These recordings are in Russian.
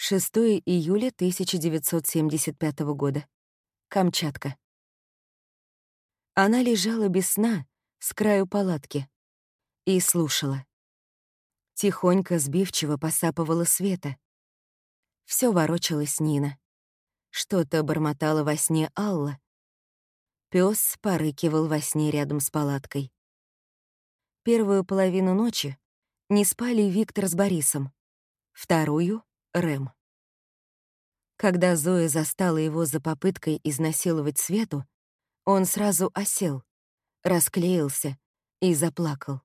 6 июля 1975 года. Камчатка. Она лежала без сна с краю палатки и слушала. Тихонько, сбивчиво посапывала Света. Все ворочалась Нина. Что-то бормотала во сне Алла. Пёс порыкивал во сне рядом с палаткой. Первую половину ночи не спали Виктор с Борисом, вторую — Рэм. Когда Зоя застала его за попыткой изнасиловать Свету, он сразу осел, расклеился и заплакал.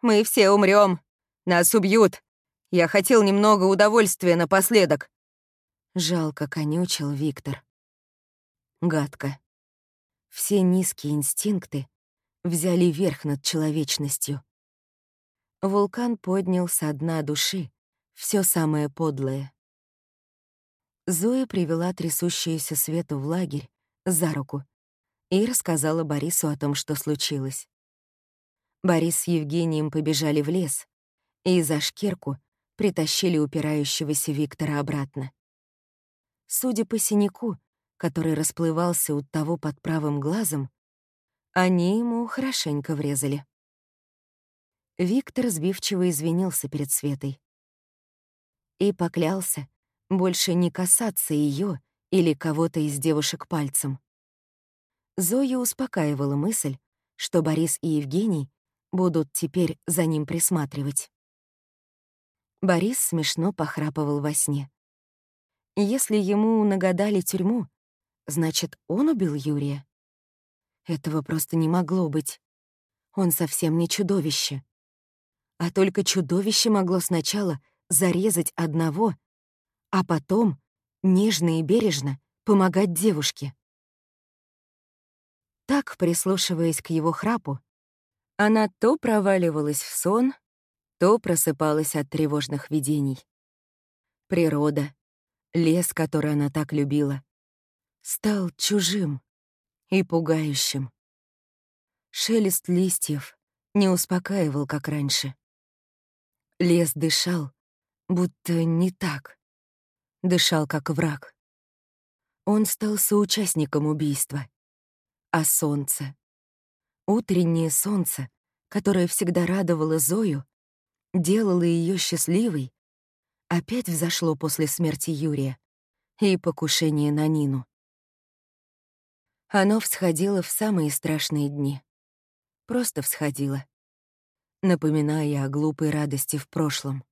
«Мы все умрем, Нас убьют! Я хотел немного удовольствия напоследок!» Жалко конючил Виктор. Гадко. Все низкие инстинкты взяли верх над человечностью. Вулкан поднял со дна души все самое подлое. Зоя привела трясущуюся Свету в лагерь за руку и рассказала Борису о том, что случилось. Борис с Евгением побежали в лес и за шкирку притащили упирающегося Виктора обратно. Судя по синяку, который расплывался у того под правым глазом, они ему хорошенько врезали. Виктор сбивчиво извинился перед Светой и поклялся, больше не касаться ее или кого-то из девушек пальцем. Зоя успокаивала мысль, что Борис и Евгений будут теперь за ним присматривать. Борис смешно похрапывал во сне. Если ему нагадали тюрьму, значит, он убил Юрия? Этого просто не могло быть. Он совсем не чудовище. А только чудовище могло сначала зарезать одного, а потом, нежно и бережно, помогать девушке. Так, прислушиваясь к его храпу, она то проваливалась в сон, то просыпалась от тревожных видений. Природа, лес, который она так любила, стал чужим и пугающим. Шелест листьев не успокаивал, как раньше. Лес дышал, будто не так дышал как враг. Он стал соучастником убийства. А солнце? Утреннее солнце, которое всегда радовало Зою, делало ее счастливой, опять взошло после смерти Юрия и покушения на Нину. Оно всходило в самые страшные дни. Просто всходило, напоминая о глупой радости в прошлом.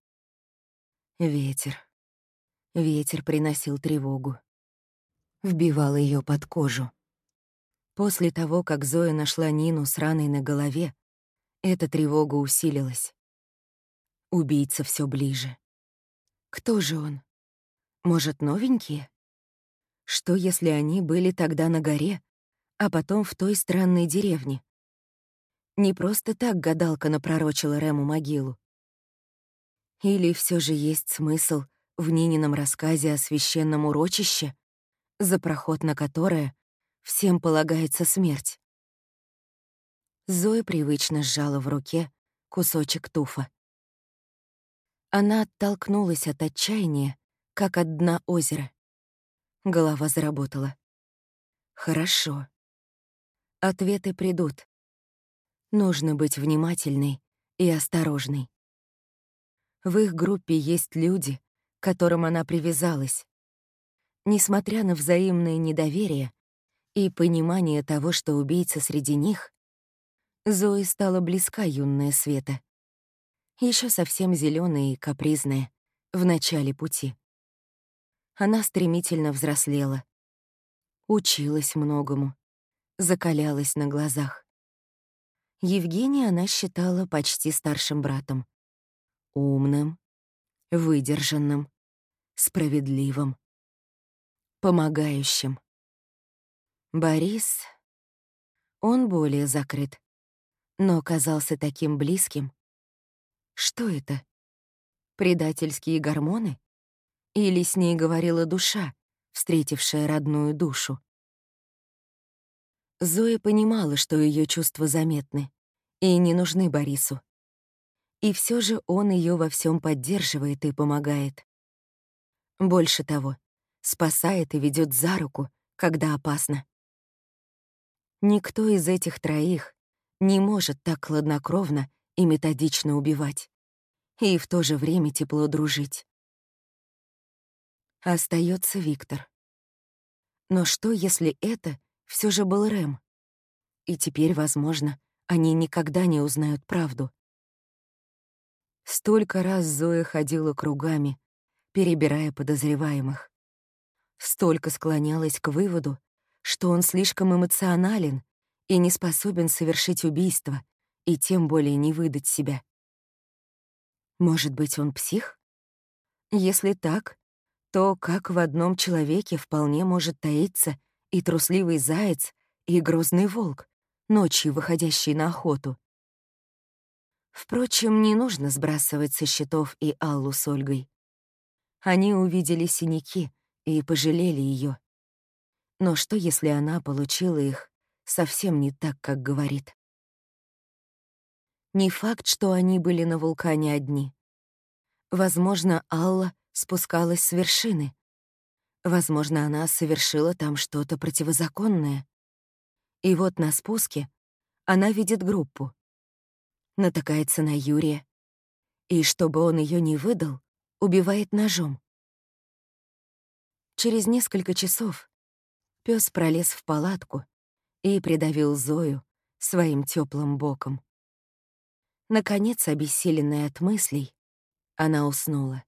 Ветер, Ветер приносил тревогу. Вбивал ее под кожу. После того, как Зоя нашла Нину с раной на голове, эта тревога усилилась. Убийца все ближе. Кто же он? Может, новенькие? Что, если они были тогда на горе, а потом в той странной деревне? Не просто так гадалка напророчила Рему могилу. Или все же есть смысл — в Нинином рассказе о священном урочище, за проход на которое всем полагается смерть. Зоя привычно сжала в руке кусочек туфа. Она оттолкнулась от отчаяния, как от дна озера. Голова заработала. Хорошо. Ответы придут. Нужно быть внимательной и осторожной. В их группе есть люди, к которым она привязалась. Несмотря на взаимное недоверие и понимание того, что убийца среди них, Зои стала близка юная Света. еще совсем зеленая и капризная, в начале пути. Она стремительно взрослела. Училась многому, закалялась на глазах. Евгения она считала почти старшим братом. Умным, выдержанным, справедливым, помогающим. Борис, он более закрыт, но казался таким близким. Что это? Предательские гормоны? Или с ней говорила душа, встретившая родную душу? Зоя понимала, что ее чувства заметны и не нужны Борису. И все же он ее во всем поддерживает и помогает. Больше того, спасает и ведет за руку, когда опасно. Никто из этих троих не может так хладнокровно и методично убивать, и в то же время тепло дружить. Остается Виктор. Но что, если это все же был Рэм? И теперь, возможно, они никогда не узнают правду. Столько раз Зоя ходила кругами, перебирая подозреваемых. Столько склонялась к выводу, что он слишком эмоционален и не способен совершить убийство, и тем более не выдать себя. Может быть, он псих? Если так, то как в одном человеке вполне может таиться и трусливый заяц, и грозный волк, ночью выходящий на охоту. Впрочем, не нужно сбрасывать со счетов и Аллу с Ольгой. Они увидели синяки и пожалели ее. Но что, если она получила их совсем не так, как говорит? Не факт, что они были на вулкане одни. Возможно, Алла спускалась с вершины. Возможно, она совершила там что-то противозаконное. И вот на спуске она видит группу. Натыкается на Юрия. И чтобы он ее не выдал, убивает ножом. Через несколько часов пес пролез в палатку и придавил Зою своим теплым боком. Наконец, обессиленная от мыслей, она уснула.